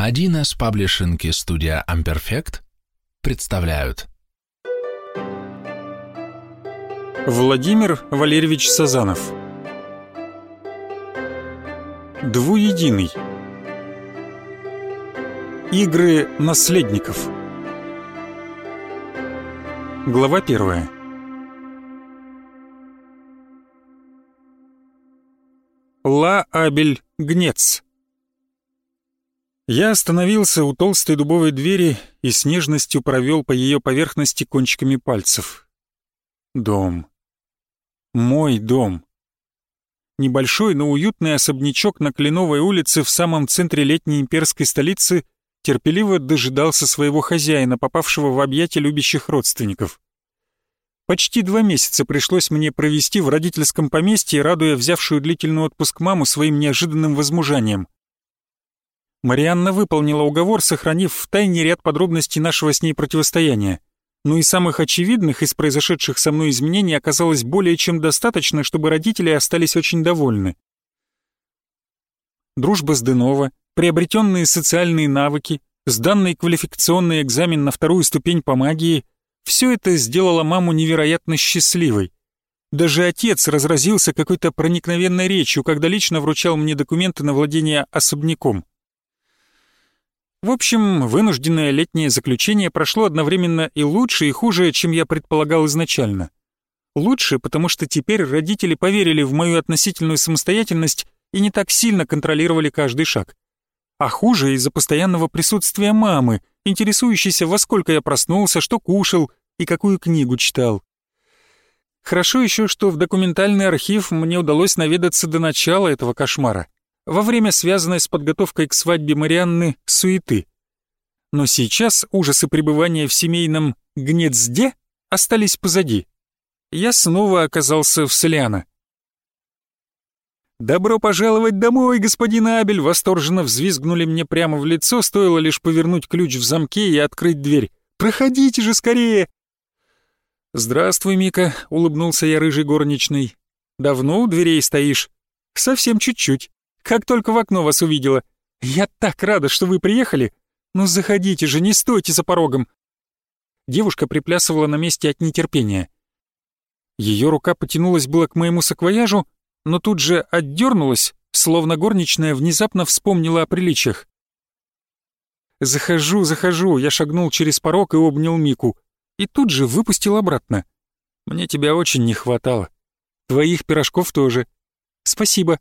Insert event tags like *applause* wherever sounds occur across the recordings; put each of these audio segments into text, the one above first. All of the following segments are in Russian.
1С паблишинг и студия Amperfect представляют. Владимир Валерьевич Сазанов. Двуединый. Игры наследников. Глава первая. Ла Абель Гнец Я остановился у толстой дубовой двери и с нежностью провел по ее поверхности кончиками пальцев. Дом. Мой дом. Небольшой, но уютный особнячок на Кленовой улице в самом центре летней имперской столицы терпеливо дожидался своего хозяина, попавшего в объятия любящих родственников. Почти два месяца пришлось мне провести в родительском поместье, радуя взявшую длительный отпуск маму своим неожиданным возмужанием. Марианна выполнила уговор, сохранив в тайне ряд подробностей нашего с ней противостояния. Но и самых очевидных из произошедших со мной изменений оказалось более чем достаточно, чтобы родители остались очень довольны. Дружба с Денова, приобретенные социальные навыки, сданный квалификационный экзамен на вторую ступень по магии — все это сделало маму невероятно счастливой. Даже отец разразился какой-то проникновенной речью, когда лично вручал мне документы на владение особняком. В общем, вынужденное летнее заключение прошло одновременно и лучше, и хуже, чем я предполагал изначально. Лучше, потому что теперь родители поверили в мою относительную самостоятельность и не так сильно контролировали каждый шаг. А хуже из-за постоянного присутствия мамы, интересующейся, во сколько я проснулся, что кушал, и какую книгу читал. Хорошо еще, что в документальный архив мне удалось наведаться до начала этого кошмара, во время связанной с подготовкой к свадьбе Марианны суеты. Но сейчас ужасы пребывания в семейном гнезде остались позади. Я снова оказался в Соляна. «Добро пожаловать домой, господин Абель!» Восторженно взвизгнули мне прямо в лицо, стоило лишь повернуть ключ в замке и открыть дверь. «Проходите же скорее!» «Здравствуй, Мика», — улыбнулся я рыжий горничный. «Давно у дверей стоишь?» «Совсем чуть-чуть. Как только в окно вас увидела. Я так рада, что вы приехали. Ну заходите же, не стойте за порогом». Девушка приплясывала на месте от нетерпения. Ее рука потянулась было к моему саквояжу, но тут же отдернулась, словно горничная внезапно вспомнила о приличиях. «Захожу, захожу», я шагнул через порог и обнял Мику и тут же выпустил обратно. Мне тебя очень не хватало. Твоих пирожков тоже. Спасибо.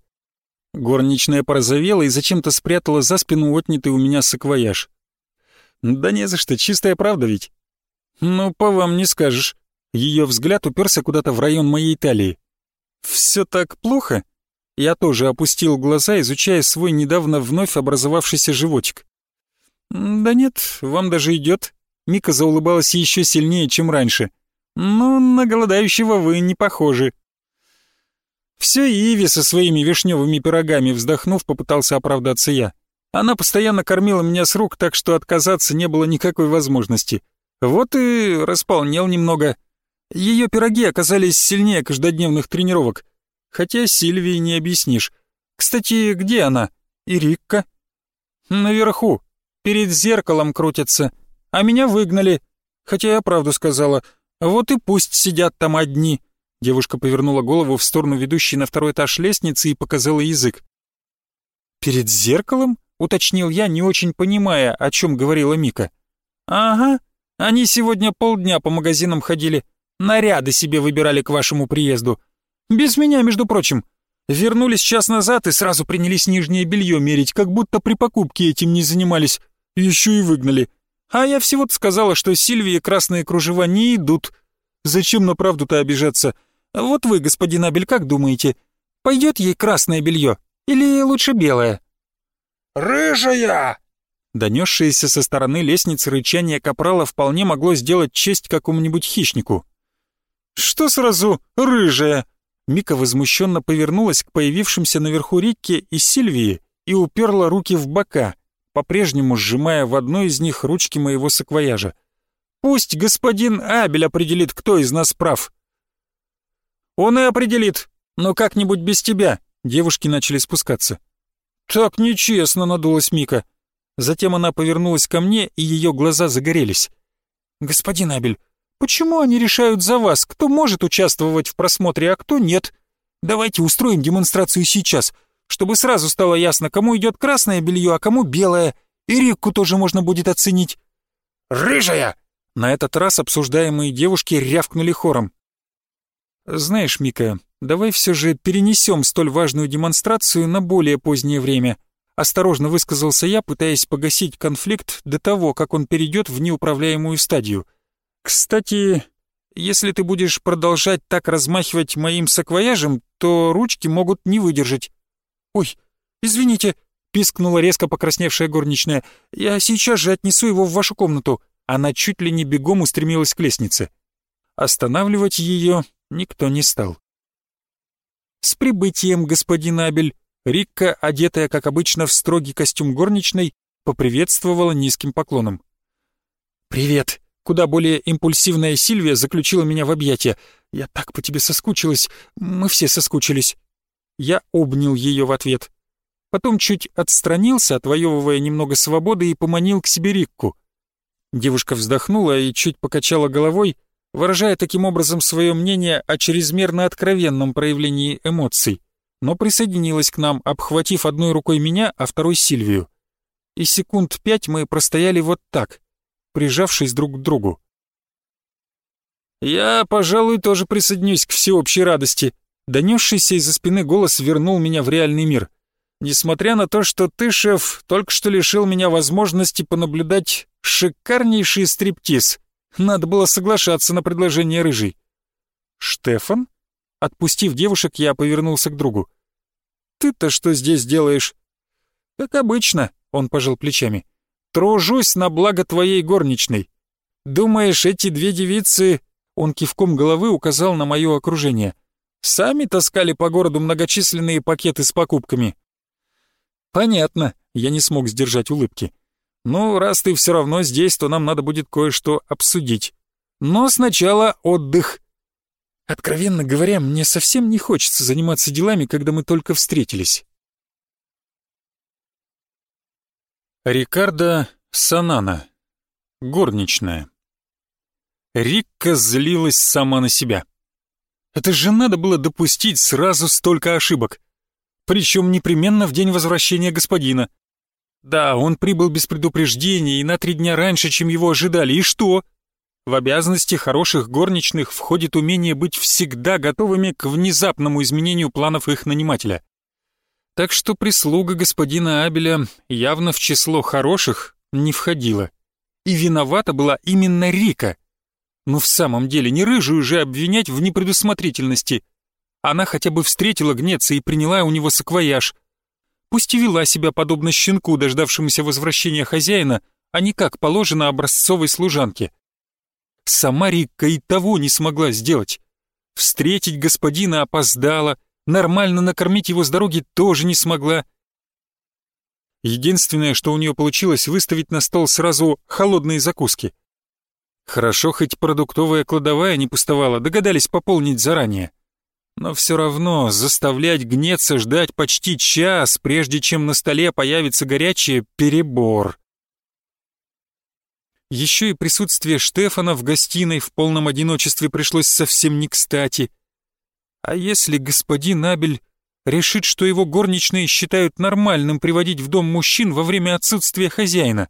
Горничная порозовела и зачем-то спрятала за спину отнятый у меня саквояж. Да не за что, чистая правда ведь. Ну, по вам не скажешь. Ее взгляд уперся куда-то в район моей талии. Все так плохо? Я тоже опустил глаза, изучая свой недавно вновь образовавшийся животик. Да нет, вам даже идет. Мика заулыбалась еще сильнее, чем раньше. «Ну, на голодающего вы не похожи». Все Иви со своими вишневыми пирогами, вздохнув, попытался оправдаться я. Она постоянно кормила меня с рук, так что отказаться не было никакой возможности. Вот и располнел немного. Ее пироги оказались сильнее каждодневных тренировок. Хотя Сильвии не объяснишь. Кстати, где она? И Рикка? Наверху. Перед зеркалом крутится а меня выгнали. Хотя я правду сказала. Вот и пусть сидят там одни». Девушка повернула голову в сторону ведущей на второй этаж лестницы и показала язык. «Перед зеркалом?» — уточнил я, не очень понимая, о чем говорила Мика. «Ага, они сегодня полдня по магазинам ходили, наряды себе выбирали к вашему приезду. Без меня, между прочим. Вернулись час назад и сразу принялись нижнее белье мерить, как будто при покупке этим не занимались. Еще и выгнали. А я всего-то сказала, что Сильвии красные кружева не идут. Зачем на правду-то обижаться? Вот вы, господин Абель, как думаете, пойдет ей красное белье или лучше белое? «Рыжая!» Донесшееся со стороны лестницы рычание капрала вполне могло сделать честь какому-нибудь хищнику. «Что сразу рыжая?» Мика возмущенно повернулась к появившимся наверху Рикке и Сильвии и уперла руки в бока — по-прежнему сжимая в одной из них ручки моего саквояжа. «Пусть господин Абель определит, кто из нас прав». «Он и определит, но как-нибудь без тебя», — девушки начали спускаться. «Так нечестно», — надулась Мика. Затем она повернулась ко мне, и ее глаза загорелись. «Господин Абель, почему они решают за вас, кто может участвовать в просмотре, а кто нет? Давайте устроим демонстрацию сейчас, чтобы сразу стало ясно, кому идет красное белье, а кому белое, и Рикку тоже можно будет оценить». «Рыжая!» На этот раз обсуждаемые девушки рявкнули хором. «Знаешь, Мика, давай все же перенесем столь важную демонстрацию на более позднее время», осторожно высказался я, пытаясь погасить конфликт до того, как он перейдет в неуправляемую стадию. «Кстати, если ты будешь продолжать так размахивать моим саквояжем, то ручки могут не выдержать». «Ой, извините», — пискнула резко покрасневшая горничная, «я сейчас же отнесу его в вашу комнату». Она чуть ли не бегом устремилась к лестнице. Останавливать ее никто не стал. «С прибытием, господин Абель!» Рикка, одетая, как обычно, в строгий костюм горничной, поприветствовала низким поклоном. «Привет!» Куда более импульсивная Сильвия заключила меня в объятия. «Я так по тебе соскучилась. Мы все соскучились». Я обнял ее в ответ. Потом чуть отстранился, отвоевывая немного свободы, и поманил к себе Рикку. Девушка вздохнула и чуть покачала головой, выражая таким образом свое мнение о чрезмерно откровенном проявлении эмоций, но присоединилась к нам, обхватив одной рукой меня, а второй Сильвию. И секунд пять мы простояли вот так, прижавшись друг к другу. «Я, пожалуй, тоже присоединюсь к всеобщей радости», донесшийся из-за спины голос вернул меня в реальный мир. «Несмотря на то, что ты, шеф, только что лишил меня возможности понаблюдать шикарнейший стриптиз», надо было соглашаться на предложение рыжий. «Штефан?» Отпустив девушек, я повернулся к другу. «Ты-то что здесь делаешь?» «Как обычно», — он пожал плечами. «Тружусь на благо твоей горничной. Думаешь, эти две девицы...» Он кивком головы указал на мое окружение. «Сами таскали по городу многочисленные пакеты с покупками». «Понятно», — я не смог сдержать улыбки. «Ну, раз ты все равно здесь, то нам надо будет кое-что обсудить. Но сначала отдых». Откровенно говоря, мне совсем не хочется заниматься делами, когда мы только встретились. Рикардо Санана. Горничная. Рикка злилась сама на себя. Это же надо было допустить сразу столько ошибок. Причем непременно в день возвращения господина. Да, он прибыл без предупреждения и на три дня раньше, чем его ожидали. И что? В обязанности хороших горничных входит умение быть всегда готовыми к внезапному изменению планов их нанимателя. Так что прислуга господина Абеля явно в число хороших не входила. И виновата была именно Рика. Ну в самом деле, не рыжую же обвинять в непредусмотрительности. Она хотя бы встретила гнеца и приняла у него саквояж — Пусть и вела себя подобно щенку, дождавшемуся возвращения хозяина, а не как положено образцовой служанке. Сама Рикка и того не смогла сделать. Встретить господина опоздала, нормально накормить его с дороги тоже не смогла. Единственное, что у нее получилось, выставить на стол сразу холодные закуски. Хорошо, хоть продуктовая кладовая не пустовала, догадались пополнить заранее. Но все равно заставлять гнеться ждать почти час, прежде чем на столе появится горячее, перебор. Еще и присутствие Штефана в гостиной в полном одиночестве пришлось совсем не кстати. А если господин Абель решит, что его горничные считают нормальным приводить в дом мужчин во время отсутствия хозяина,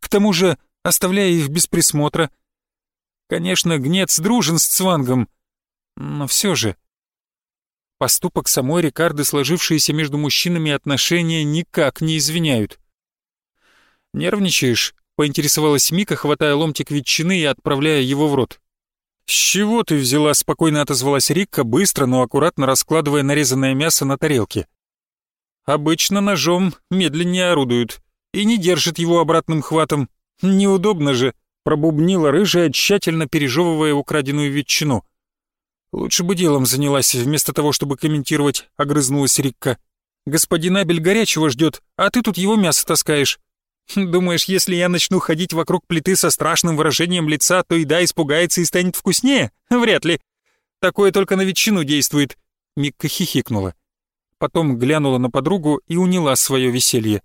к тому же оставляя их без присмотра? Конечно, гнец дружен с Цвангом, но все же Поступок самой Рикарды, сложившиеся между мужчинами отношения, никак не извиняют. «Нервничаешь?» — поинтересовалась Мика, хватая ломтик ветчины и отправляя его в рот. «С чего ты взяла?» — спокойно отозвалась Рикка, быстро, но аккуратно раскладывая нарезанное мясо на тарелке. «Обычно ножом медленнее орудуют и не держат его обратным хватом. Неудобно же!» — пробубнила рыжая, тщательно пережевывая украденную ветчину. «Лучше бы делом занялась, вместо того, чтобы комментировать», — огрызнулась Рикка. «Господин Абель горячего ждет, а ты тут его мясо таскаешь. Думаешь, если я начну ходить вокруг плиты со страшным выражением лица, то еда испугается и станет вкуснее? Вряд ли. Такое только на ветчину действует». Микка хихикнула. Потом глянула на подругу и уняла свое веселье.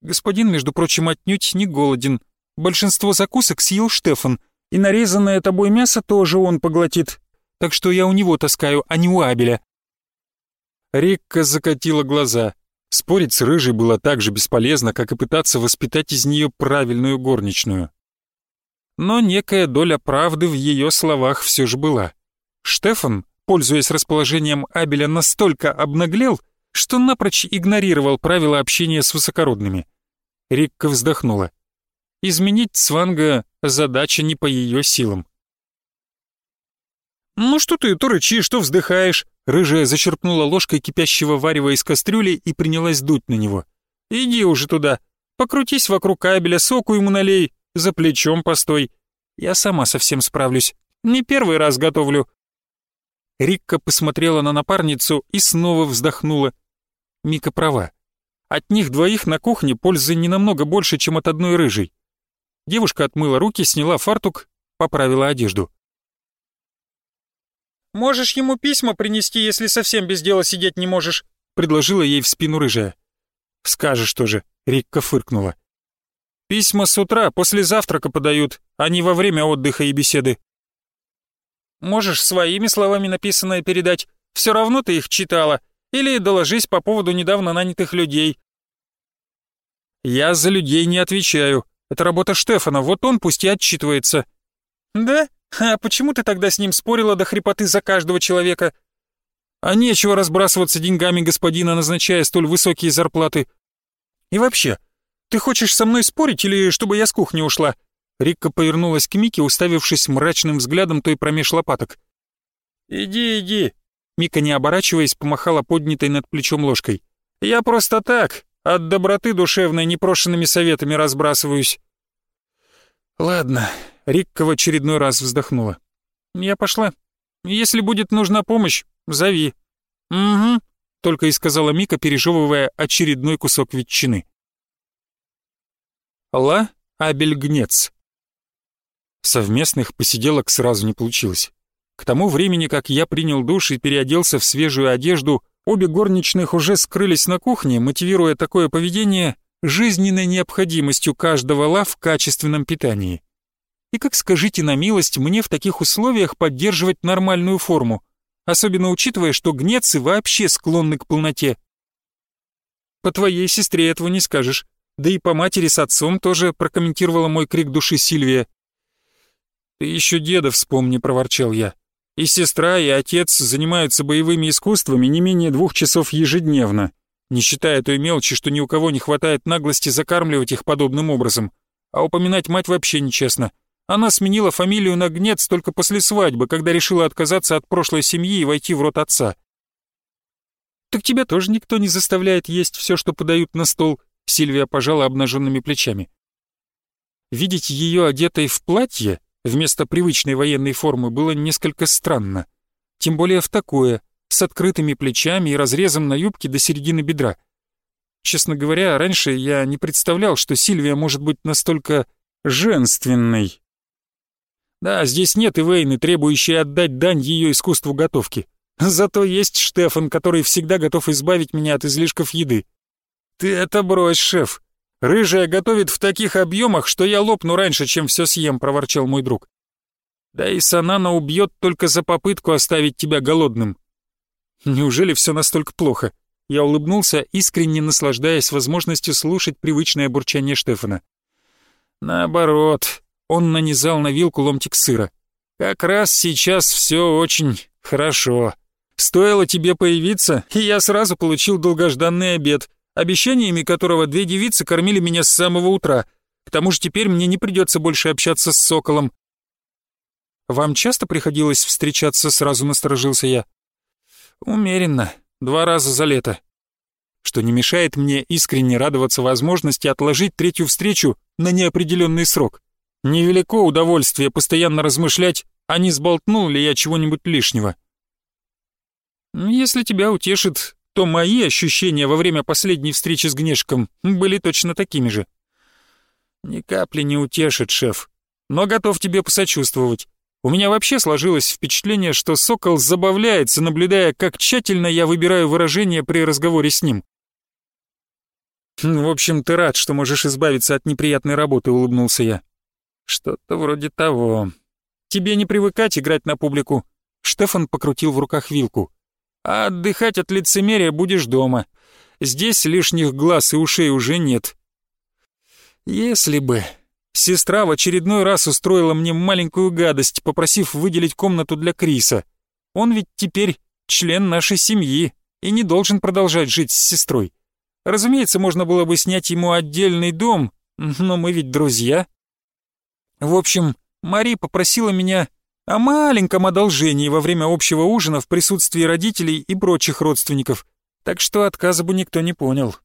Господин, между прочим, отнюдь не голоден. Большинство закусок съел Штефан, и нарезанное тобой мясо тоже он поглотит. Так что я у него таскаю, а не у Абеля». Рикка закатила глаза. Спорить с Рыжей было так же бесполезно, как и пытаться воспитать из нее правильную горничную. Но некая доля правды в ее словах все же была. Штефан, пользуясь расположением Абеля, настолько обнаглел, что напрочь игнорировал правила общения с высокородными. Рикка вздохнула. Изменить Цванга задача не по ее силам. «Ну что ты то рычишь, что вздыхаешь?» Рыжая зачерпнула ложкой кипящего варева из кастрюли и принялась дуть на него. «Иди уже туда, покрутись вокруг кабеля, соку ему налей, за плечом постой. Я сама совсем справлюсь, не первый раз готовлю». Рикка посмотрела на напарницу и снова вздохнула. Мика права. От них двоих на кухне пользы не намного больше, чем от одной рыжей. Девушка отмыла руки, сняла фартук, поправила одежду. «Можешь ему письма принести, если совсем без дела сидеть не можешь», предложила ей в спину рыжая. «Скажешь тоже», — Рикка фыркнула. «Письма с утра, после завтрака подают, а не во время отдыха и беседы». «Можешь своими словами написанное передать, все равно ты их читала, или доложись по поводу недавно нанятых людей». «Я за людей не отвечаю. Это работа Штефана, вот он пусть и отчитывается». «Да? А почему ты тогда с ним спорила до хрипоты за каждого человека?» «А нечего разбрасываться деньгами господина, назначая столь высокие зарплаты. И вообще, ты хочешь со мной спорить или чтобы я с кухни ушла?» Рикка повернулась к Мике, уставившись мрачным взглядом той промеж лопаток. «Иди, иди!» Мика, не оборачиваясь, помахала поднятой над плечом ложкой. «Я просто так, от доброты душевной непрошенными советами разбрасываюсь». «Ладно», — Рикка в очередной раз вздохнула. «Я пошла. Если будет нужна помощь, зови». «Угу», — только и сказала Мика, пережевывая очередной кусок ветчины. Ла Абельгнец. Совместных посиделок сразу не получилось. К тому времени, как я принял душ и переоделся в свежую одежду, обе горничных уже скрылись на кухне, мотивируя такое поведение жизненной необходимостью каждого ла в качественном питании. И как скажите на милость, мне в таких условиях поддерживать нормальную форму, особенно учитывая, что гнецы вообще склонны к полноте. По твоей сестре этого не скажешь, да и по матери с отцом тоже прокомментировала мой крик души Сильвия. «Ты еще деда вспомни», — проворчал я. И сестра, и отец занимаются боевыми искусствами не менее двух часов ежедневно, не считая той мелочи, что ни у кого не хватает наглости закармливать их подобным образом. А упоминать мать вообще нечестно. Она сменила фамилию на Гнец только после свадьбы, когда решила отказаться от прошлой семьи и войти в род отца. «Так тебя тоже никто не заставляет есть все, что подают на стол», Сильвия пожала обнаженными плечами. Видеть ее одетой в платье вместо привычной военной формы было несколько странно. Тем более в такое, с открытыми плечами и разрезом на юбке до середины бедра. Честно говоря, раньше я не представлял, что Сильвия может быть настолько женственной. Да, здесь нет Ивейны, требующей отдать дань ее искусству готовки. Зато есть Штефан, который всегда готов избавить меня от излишков еды. Ты это брось, шеф. Рыжая готовит в таких объемах, что я лопну раньше, чем все съем», — проворчал мой друг. «Да и Санана убьет только за попытку оставить тебя голодным». «Неужели все настолько плохо?» Я улыбнулся, искренне наслаждаясь возможностью слушать привычное бурчание Штефана. «Наоборот», — он нанизал на вилку ломтик сыра. «Как раз сейчас все очень хорошо. Стоило тебе появиться, и я сразу получил долгожданный обед» обещаниями которого две девицы кормили меня с самого утра. К тому же теперь мне не придется больше общаться с Соколом. «Вам часто приходилось встречаться?» — сразу насторожился я. «Умеренно. Два раза за лето. Что не мешает мне искренне радоваться возможности отложить третью встречу на неопределенный срок. Невелико удовольствие постоянно размышлять, а не сболтнул ли я чего-нибудь лишнего. Если тебя утешит то мои ощущения во время последней встречи с Гнешком были точно такими же. Ни капли не утешит, шеф, но готов тебе посочувствовать. У меня вообще сложилось впечатление, что Сокол забавляется, наблюдая, как тщательно я выбираю выражения при разговоре с ним. «В общем, ты рад, что можешь избавиться от неприятной работы», — улыбнулся я. «Что-то вроде того. Тебе не привыкать играть на публику». Штефан покрутил в руках вилку. «А отдыхать от лицемерия будешь дома. Здесь лишних глаз и ушей уже нет». «Если бы...» Сестра в очередной раз устроила мне маленькую гадость, попросив выделить комнату для Криса. Он ведь теперь член нашей семьи и не должен продолжать жить с сестрой. Разумеется, можно было бы снять ему отдельный дом, но мы ведь друзья. В общем, Мари попросила меня о маленьком одолжении во время общего ужина в присутствии родителей и прочих родственников, так что отказа бы никто не понял.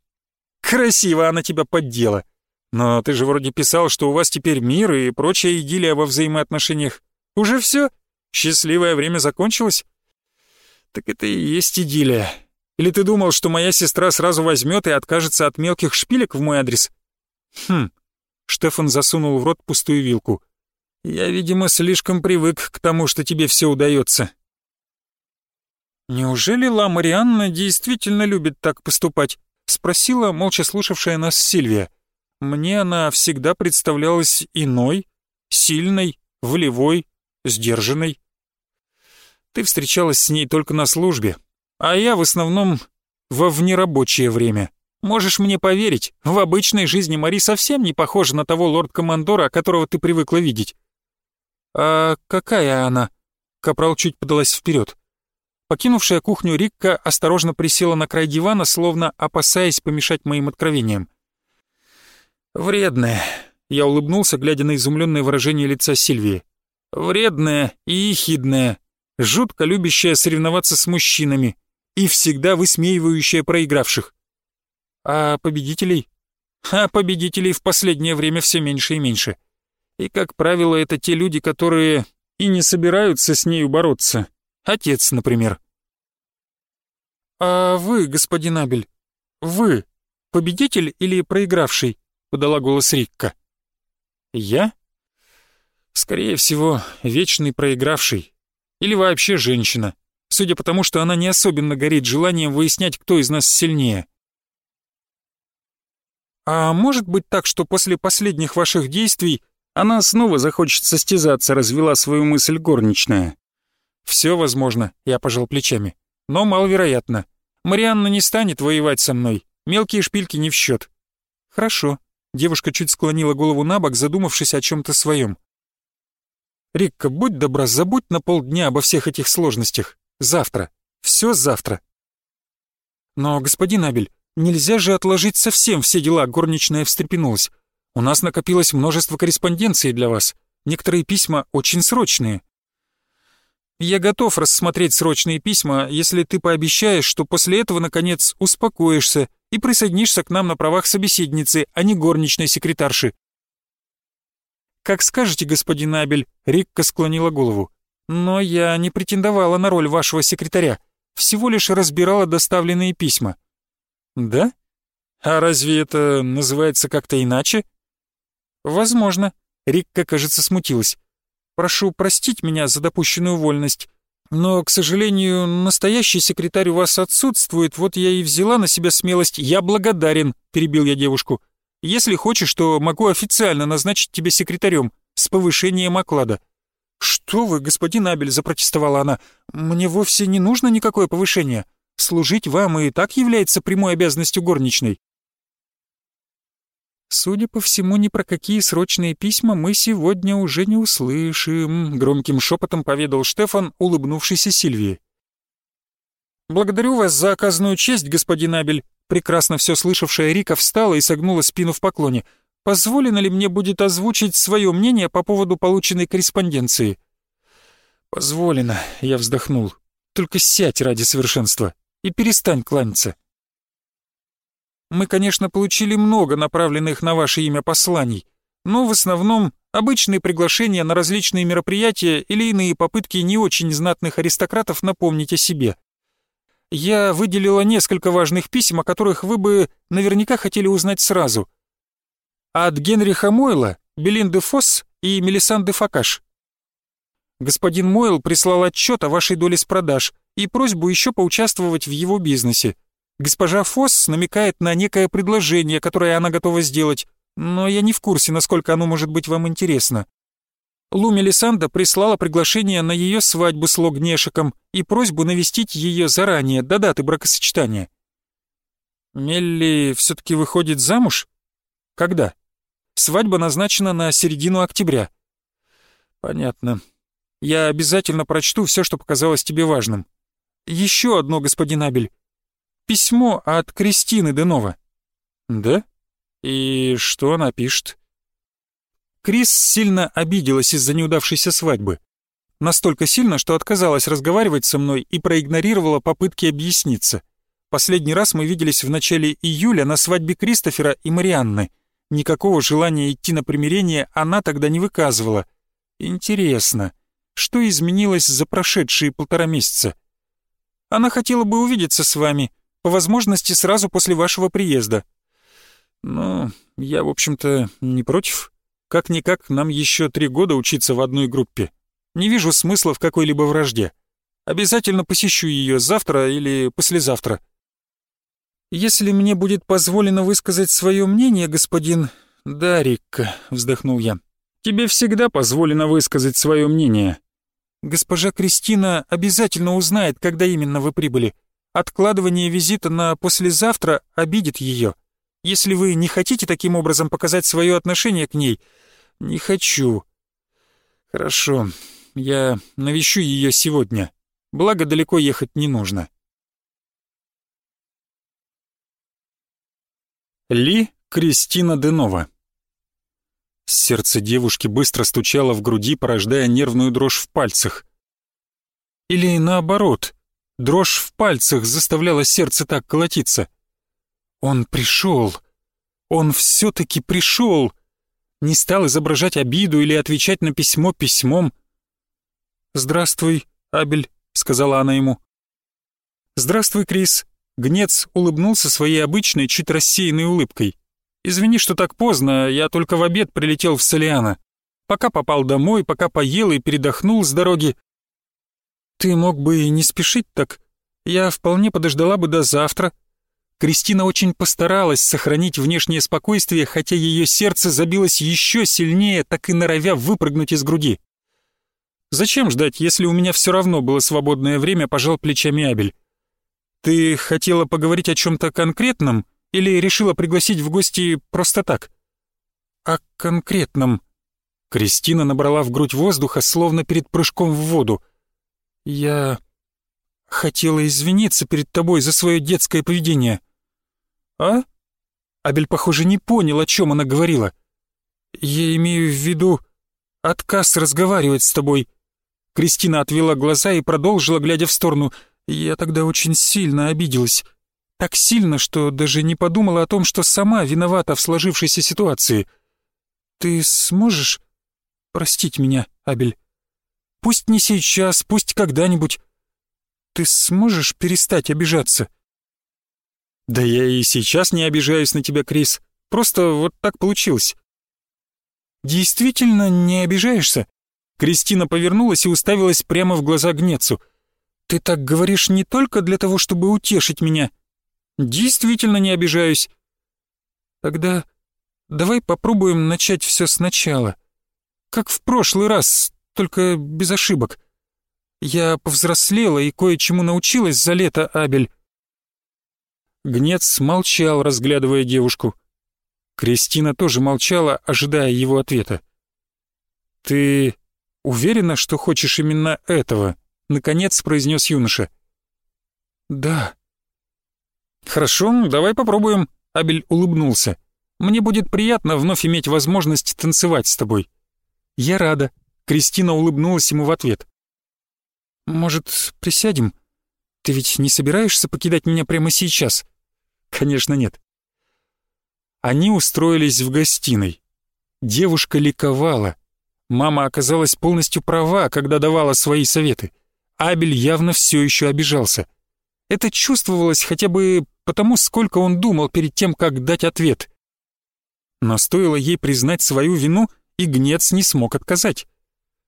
Красиво она тебя поддела. Но ты же вроде писал, что у вас теперь мир и прочая идиллия во взаимоотношениях. Уже все? Счастливое время закончилось? Так это и есть идиллия. Или ты думал, что моя сестра сразу возьмет и откажется от мелких шпилек в мой адрес? Хм. Штефан засунул в рот пустую вилку. Я, видимо, слишком привык к тому, что тебе все удается. Неужели Ла Марианна действительно любит так поступать? Спросила молча слушавшая нас Сильвия. Мне она всегда представлялась иной, сильной, волевой, сдержанной. Ты встречалась с ней только на службе, а я в основном во внерабочее время. Можешь мне поверить, в обычной жизни Мари совсем не похожа на того лорд-командора, которого ты привыкла видеть. А какая она? Капрал чуть подалась вперед. Покинувшая кухню Рикка осторожно присела на край дивана, словно опасаясь помешать моим откровениям. «Вредная», — я улыбнулся, глядя на изумленное выражение лица Сильвии. «Вредная и ехидная, жутко любящая соревноваться с мужчинами, и всегда высмеивающая проигравших. А победителей? А победителей в последнее время все меньше и меньше. И, как правило, это те люди, которые и не собираются с нею бороться. Отец, например. «А вы, господин Абель, вы победитель или проигравший?» — подала голос Рикка. «Я?» «Скорее всего, вечный проигравший. Или вообще женщина судя по тому, что она не особенно горит желанием выяснять, кто из нас сильнее. «А может быть так, что после последних ваших действий она снова захочет состязаться», — развела свою мысль горничная. «Все возможно», — я пожал плечами. «Но маловероятно. Марианна не станет воевать со мной. Мелкие шпильки не в счет». «Хорошо». Девушка чуть склонила голову на бок, задумавшись о чем-то своем. «Рикка, будь добра, забудь на полдня обо всех этих сложностях. Завтра. Все завтра. Но, господин Абель, нельзя же отложить совсем все дела, горничная встрепенулась. У нас накопилось множество корреспонденции для вас. Некоторые письма очень срочные. Я готов рассмотреть срочные письма, если ты пообещаешь, что после этого, наконец, успокоишься и присоединишься к нам на правах собеседницы, а не горничной секретарши. «Как скажете, господин Абель», — Рикка склонила голову. Но я не претендовала на роль вашего секретаря, всего лишь разбирала доставленные письма. Да? А разве это называется как-то иначе? Возможно. Рикка, кажется, смутилась. Прошу простить меня за допущенную вольность. Но, к сожалению, настоящий секретарь у вас отсутствует, вот я и взяла на себя смелость. Я благодарен, перебил я девушку. Если хочешь, то могу официально назначить тебя секретарем с повышением оклада. «Что вы, господин Абель», — запротестовала она, — «мне вовсе не нужно никакое повышение. Служить вам и так является прямой обязанностью горничной». «Судя по всему, ни про какие срочные письма мы сегодня уже не услышим», — громким шепотом поведал Штефан, улыбнувшийся Сильвии. «Благодарю вас за оказанную честь, господин Абель», прекрасно все слышавшая Рика встала и согнула спину в поклоне — Позволено ли мне будет озвучить свое мнение по поводу полученной корреспонденции?» «Позволено», — я вздохнул. «Только сядь ради совершенства и перестань кланяться». «Мы, конечно, получили много направленных на ваше имя посланий, но в основном обычные приглашения на различные мероприятия или иные попытки не очень знатных аристократов напомнить о себе. Я выделила несколько важных писем, о которых вы бы наверняка хотели узнать сразу — от Генриха Мойла, Белинды Фосс и Мелисанды Факаш. Господин Мойл прислал отчет о вашей доле с продаж и просьбу еще поучаствовать в его бизнесе. Госпожа Фосс намекает на некое предложение, которое она готова сделать, но я не в курсе, насколько оно может быть вам интересно. Лу Мелисанда прислала приглашение на ее свадьбу с Логнешиком и просьбу навестить ее заранее, до даты бракосочетания. Мелли все-таки выходит замуж? Когда? Свадьба назначена на середину октября. Понятно. Я обязательно прочту все, что показалось тебе важным. Еще одно, господин Абель. Письмо от Кристины Денова. Да? И что она пишет? Крис сильно обиделась из-за неудавшейся свадьбы. Настолько сильно, что отказалась разговаривать со мной и проигнорировала попытки объясниться. Последний раз мы виделись в начале июля на свадьбе Кристофера и Марианны. Никакого желания идти на примирение она тогда не выказывала. Интересно, что изменилось за прошедшие полтора месяца? Она хотела бы увидеться с вами, по возможности сразу после вашего приезда. Ну, я, в общем-то, не против. Как-никак, нам еще три года учиться в одной группе. Не вижу смысла в какой-либо вражде. Обязательно посещу ее завтра или послезавтра. Если мне будет позволено высказать свое мнение, господин Дарик, вздохнул я. Тебе всегда позволено высказать свое мнение. Госпожа Кристина обязательно узнает, когда именно вы прибыли. Откладывание визита на послезавтра обидит ее. Если вы не хотите таким образом показать свое отношение к ней... Не хочу. Хорошо, я навещу ее сегодня. Благо, далеко ехать не нужно. Ли Кристина Денова Сердце девушки быстро стучало в груди, порождая нервную дрожь в пальцах. Или наоборот, дрожь в пальцах заставляла сердце так колотиться. Он пришел. Он все-таки пришел. Не стал изображать обиду или отвечать на письмо письмом. «Здравствуй, Абель», — сказала она ему. «Здравствуй, Крис». Гнец улыбнулся своей обычной, чуть рассеянной улыбкой. «Извини, что так поздно, я только в обед прилетел в Солиана. Пока попал домой, пока поел и передохнул с дороги. Ты мог бы и не спешить так. Я вполне подождала бы до завтра, Кристина очень постаралась сохранить внешнее спокойствие, хотя ее сердце забилось еще сильнее, так и норовя выпрыгнуть из груди. «Зачем ждать, если у меня все равно было свободное время?» — пожал плечами Абель. «Ты хотела поговорить о чем-то конкретном или решила пригласить в гости просто так?» «О конкретном». Кристина набрала в грудь воздуха, словно перед прыжком в воду. «Я хотела извиниться перед тобой за свое детское поведение». «А?» Абель, похоже, не понял, о чем она говорила. «Я имею в виду отказ разговаривать с тобой». Кристина отвела глаза и продолжила, глядя в сторону. «Я тогда очень сильно обиделась. Так сильно, что даже не подумала о том, что сама виновата в сложившейся ситуации. Ты сможешь простить меня, Абель? Пусть не сейчас, пусть когда-нибудь. Ты сможешь перестать обижаться?» «Да я и сейчас не обижаюсь на тебя, Крис. Просто вот так получилось». «Действительно не обижаешься?» Кристина повернулась и уставилась прямо в глаза Гнецу. «Ты так говоришь не только для того, чтобы утешить меня. Действительно не обижаюсь». «Тогда давай попробуем начать все сначала. Как в прошлый раз, только без ошибок. Я повзрослела и кое-чему научилась за лето, Абель. Гнец молчал, разглядывая девушку. Кристина тоже молчала, ожидая его ответа. «Ты уверена, что хочешь именно этого?» — наконец произнес юноша. «Да». «Хорошо, давай попробуем», — Абель улыбнулся. «Мне будет приятно вновь иметь возможность танцевать с тобой». «Я рада», — Кристина улыбнулась ему в ответ. «Может, присядем? Ты ведь не собираешься покидать меня прямо сейчас?» Конечно, нет. Они устроились в гостиной. Девушка ликовала. Мама оказалась полностью права, когда давала свои советы. Абель явно все еще обижался. Это чувствовалось хотя бы потому, сколько он думал перед тем, как дать ответ. Но стоило ей признать свою вину, и гнец не смог отказать.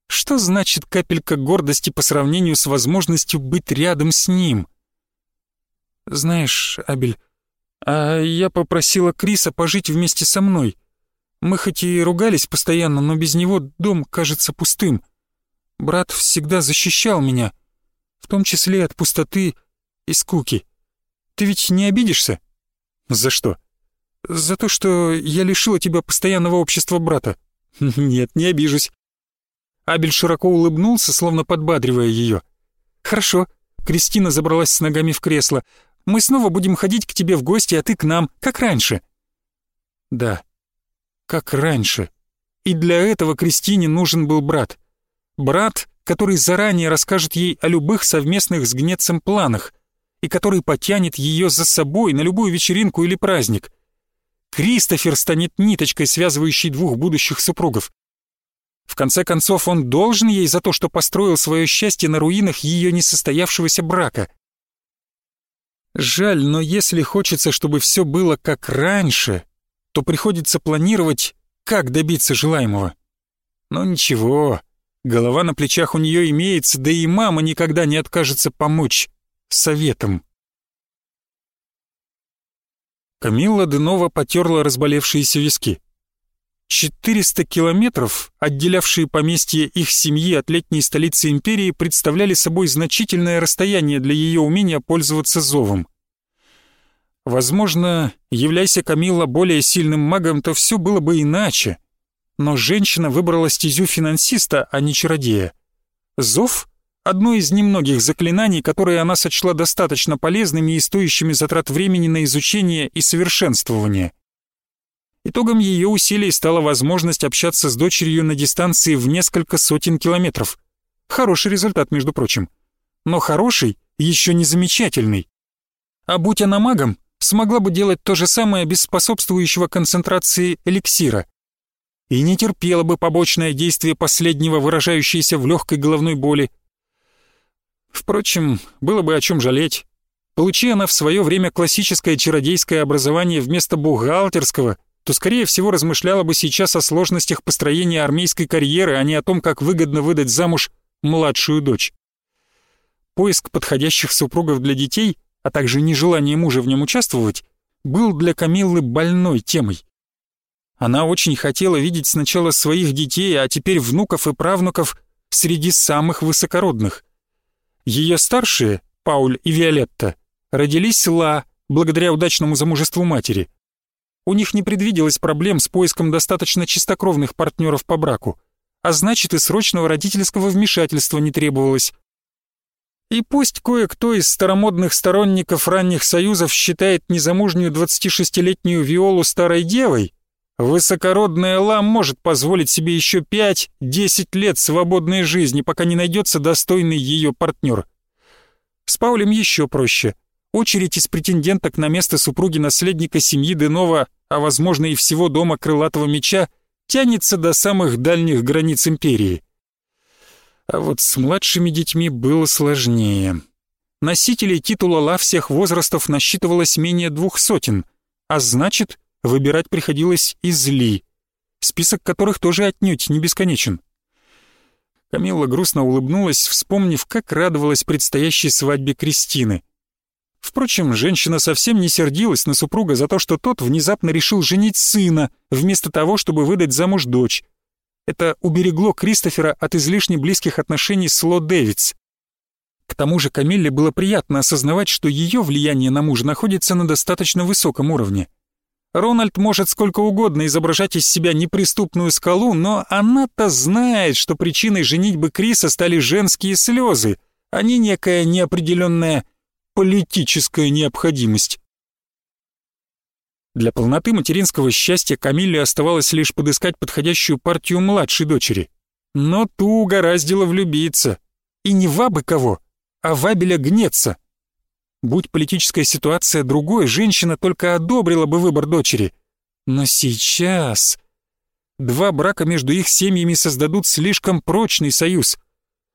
Что значит капелька гордости по сравнению с возможностью быть рядом с ним? Знаешь, Абель, а я попросила Криса пожить вместе со мной. Мы хоть и ругались постоянно, но без него дом кажется пустым. Брат всегда защищал меня, в том числе от пустоты и скуки. Ты ведь не обидишься? За что? За то, что я лишила тебя постоянного общества брата. *laughs* Нет, не обижусь. Абель широко улыбнулся, словно подбадривая ее. Хорошо. Кристина забралась с ногами в кресло. Мы снова будем ходить к тебе в гости, а ты к нам, как раньше. Да, как раньше. И для этого Кристине нужен был брат. Брат, который заранее расскажет ей о любых совместных с Гнецем планах и который потянет ее за собой на любую вечеринку или праздник. Кристофер станет ниточкой, связывающей двух будущих супругов. В конце концов, он должен ей за то, что построил свое счастье на руинах ее несостоявшегося брака. Жаль, но если хочется, чтобы все было как раньше, то приходится планировать, как добиться желаемого. Но ничего, голова на плечах у нее имеется, да и мама никогда не откажется помочь советом. Камилла Денова потерла разболевшиеся виски. 400 километров, отделявшие поместье их семьи от летней столицы империи, представляли собой значительное расстояние для ее умения пользоваться зовом. Возможно, являйся Камилла более сильным магом, то все было бы иначе. Но женщина выбрала стезю финансиста, а не чародея. Зов — одно из немногих заклинаний, которые она сочла достаточно полезными и стоящими затрат времени на изучение и совершенствование. Итогом ее усилий стала возможность общаться с дочерью на дистанции в несколько сотен километров. Хороший результат, между прочим. Но хороший еще не замечательный. А будь она магом, смогла бы делать то же самое без способствующего концентрации эликсира. И не терпела бы побочное действие последнего, выражающееся в легкой головной боли. Впрочем, было бы о чем жалеть. Получи она в свое время классическое чародейское образование вместо бухгалтерского, то, скорее всего, размышляла бы сейчас о сложностях построения армейской карьеры, а не о том, как выгодно выдать замуж младшую дочь. Поиск подходящих супругов для детей а также нежелание мужа в нем участвовать, был для Камиллы больной темой. Она очень хотела видеть сначала своих детей, а теперь внуков и правнуков среди самых высокородных. Ее старшие, Пауль и Виолетта, родились Ла, благодаря удачному замужеству матери. У них не предвиделось проблем с поиском достаточно чистокровных партнеров по браку, а значит и срочного родительского вмешательства не требовалось. И пусть кое-кто из старомодных сторонников ранних союзов считает незамужнюю 26-летнюю Виолу старой девой, высокородная Лам может позволить себе еще 5-10 лет свободной жизни, пока не найдется достойный ее партнер. С Паулем еще проще. Очередь из претенденток на место супруги наследника семьи Денова, а возможно и всего дома крылатого меча, тянется до самых дальних границ империи. А вот с младшими детьми было сложнее. Носителей титула ла всех возрастов насчитывалось менее двух сотен, а значит, выбирать приходилось из Ли, список которых тоже отнюдь не бесконечен. Камилла грустно улыбнулась, вспомнив, как радовалась предстоящей свадьбе Кристины. Впрочем, женщина совсем не сердилась на супруга за то, что тот внезапно решил женить сына, вместо того, чтобы выдать замуж дочь, это уберегло Кристофера от излишне близких отношений с Ло Дэвидс. К тому же Камилле было приятно осознавать, что ее влияние на мужа находится на достаточно высоком уровне. Рональд может сколько угодно изображать из себя неприступную скалу, но она-то знает, что причиной женитьбы Криса стали женские слезы, а не некая неопределенная политическая необходимость. Для полноты материнского счастья Камилле оставалось лишь подыскать подходящую партию младшей дочери. Но ту угораздило влюбиться. И не в абы кого, а в Абеля Гнеца. Будь политическая ситуация другой, женщина только одобрила бы выбор дочери. Но сейчас... Два брака между их семьями создадут слишком прочный союз.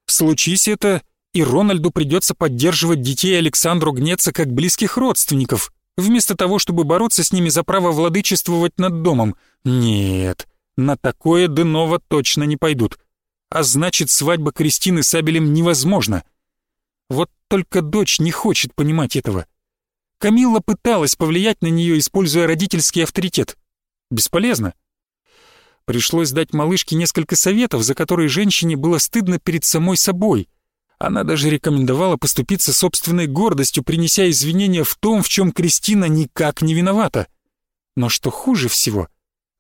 Случись это, и Рональду придется поддерживать детей Александру Гнеца как близких родственников вместо того, чтобы бороться с ними за право владычествовать над домом. Нет, на такое Денова точно не пойдут. А значит, свадьба Кристины с Абелем невозможна. Вот только дочь не хочет понимать этого. Камилла пыталась повлиять на нее, используя родительский авторитет. Бесполезно. Пришлось дать малышке несколько советов, за которые женщине было стыдно перед самой собой. Она даже рекомендовала поступиться собственной гордостью, принеся извинения в том, в чем Кристина никак не виновата. Но что хуже всего,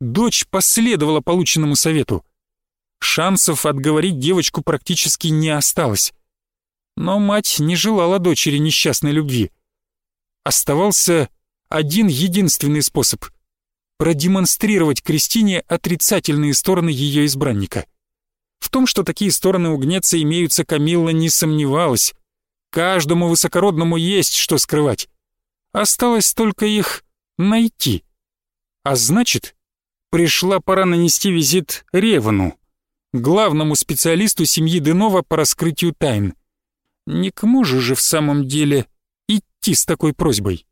дочь последовала полученному совету. Шансов отговорить девочку практически не осталось. Но мать не желала дочери несчастной любви. Оставался один единственный способ — продемонстрировать Кристине отрицательные стороны ее избранника. В том, что такие стороны у Гнеца имеются, Камилла не сомневалась. Каждому высокородному есть что скрывать. Осталось только их найти. А значит, пришла пора нанести визит Ревану, главному специалисту семьи Денова по раскрытию тайн. Не к мужу же в самом деле идти с такой просьбой.